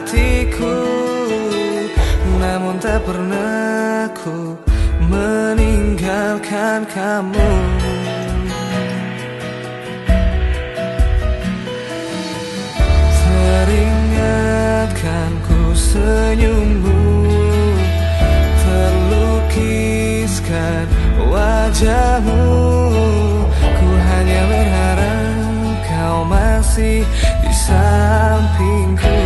hatiku Namun tak pernah ku meninggalkan kamu. Teringatkan ku senyummu Terlukiskan wajahmu masih di sampingku